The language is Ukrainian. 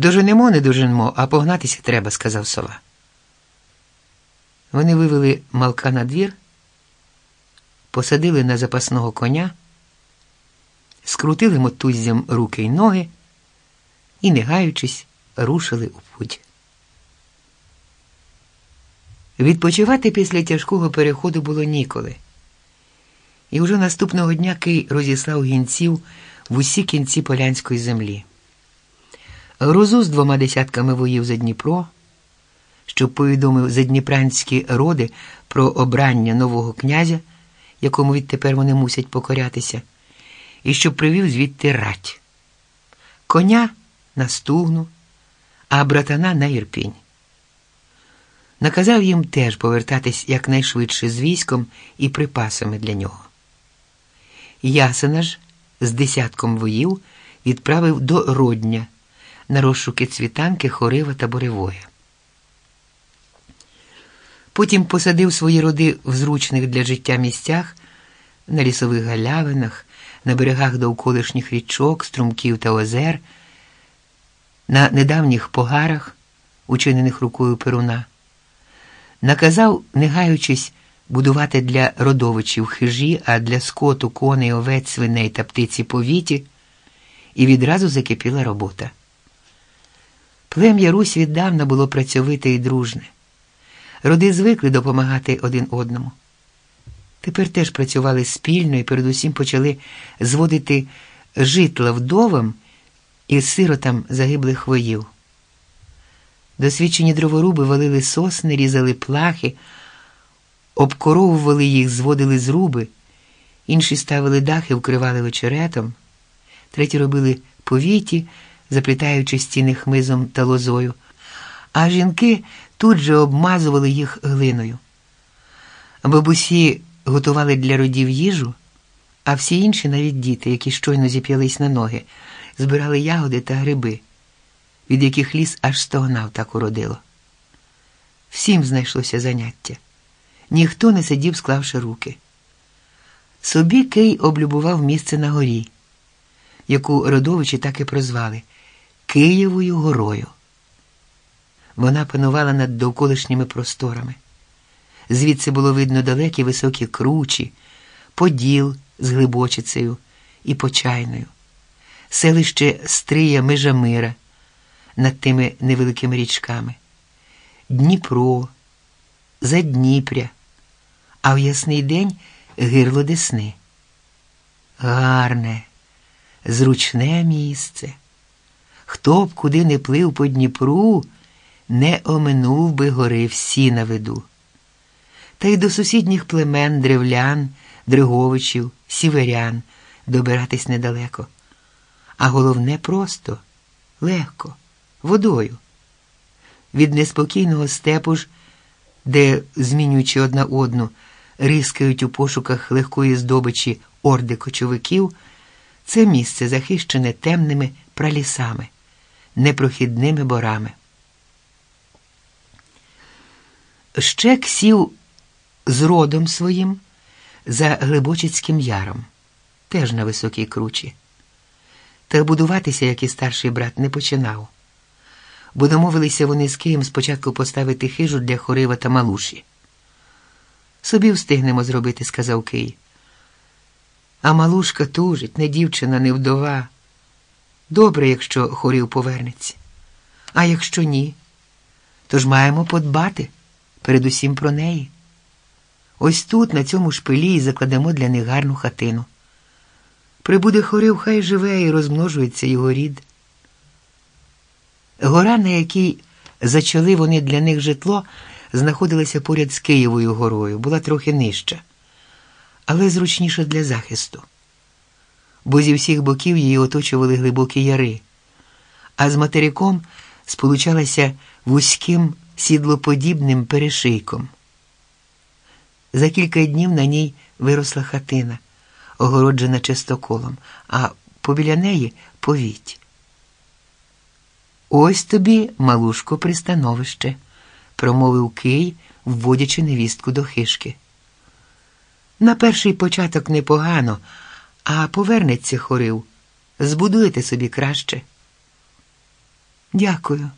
Доженемо, не доженемо, а погнатися треба, сказав сова. Вони вивели малка на двір, посадили на запасного коня, скрутили мотуззям руки й ноги і, не гаючись, рушили у путь. Відпочивати після тяжкого переходу було ніколи. І вже наступного дня Кий розіслав гінців в усі кінці полянської землі. Грузу з двома десятками воїв за Дніпро, щоб повідомив задніпранські роди про обрання нового князя, якому відтепер вони мусять покорятися, і щоб привів звідти рать, коня на стугну, а братана на Ірпінь. Наказав їм теж повертатись якнайшвидше з військом і припасами для нього. Ясена ж з десятком воїв відправив до Родня на розшуки цвітанки, хорива та боревоя. Потім посадив свої роди в зручних для життя місцях, на лісових галявинах, на берегах довколишніх річок, струмків та озер, на недавніх погарах, учинених рукою Перуна. Наказав, не гаючись, будувати для родовичів хижі, а для скоту, коней, овець, свиней та птиці повіті, і відразу закипіла робота. Плем'я Русь віддавна було працьовите і дружне. Роди звикли допомагати один одному. Тепер теж працювали спільно і передусім почали зводити житла вдовам і сиротам загиблих воїв. Досвідчені дроворуби валили сосни, різали плахи, обкоровували їх, зводили зруби, інші ставили дахи, вкривали очеретом, треті робили повіті, заплітаючи стіни хмизом та лозою, а жінки тут же обмазували їх глиною. Бабусі готували для родів їжу, а всі інші, навіть діти, які щойно зіп'ялись на ноги, збирали ягоди та гриби, від яких ліс аж стогнав так уродило. Всім знайшлося заняття. Ніхто не сидів, склавши руки. Собі Кей облюбував місце на горі, яку родовичі так і прозвали Києвою горою. Вона панувала над довколишніми просторами. Звідси було видно далекі високі кручі, поділ з глибочицею і почайною, селище Стрия Межамира над тими невеликими річками, Дніпро, Задніпря, а в ясний день гирло Десни. Гарне, зручне місце. Хто б куди не плив по Дніпру, не оминув би гори всі на виду. Та й до сусідніх племен древлян, Дриговичів, сіверян добиратись недалеко. А головне просто, легко, водою. Від неспокійного степу ж, де, змінюючи одна одну, рискають у пошуках легкої здобичі орди кочовиків, це місце захищене темними пралісами, непрохідними борами. Щек сів з родом своїм за Глибочицьким яром, теж на високій кручі. Та будуватися, як і старший брат, не починав, бо домовилися вони з Києм спочатку поставити хижу для хорива та малуші. Собі встигнемо зробити, сказав Кий. А малушка тужить, не дівчина, не вдова. Добре, якщо хорів повернеться. А якщо ні, то ж маємо подбати передусім про неї. Ось тут, на цьому шпилі, і закладемо для них гарну хатину. Прибуде хорив, хай живе і розмножується його рід. Гора, на якій зачали вони для них житло, знаходилася поряд з Києвою горою, була трохи нижча, але зручніша для захисту, бо зі всіх боків її оточували глибокі яри, а з материком сполучалася вузьким сідлоподібним перешийком. За кілька днів на ній виросла хатина, огороджена чистоколом, а побіля неї повіть. Ось тобі, малушко, пристановище, промовив Кий, вводячи невістку до хишки. На перший початок непогано, а повернеться хорив. Збудуєте собі краще. Дякую.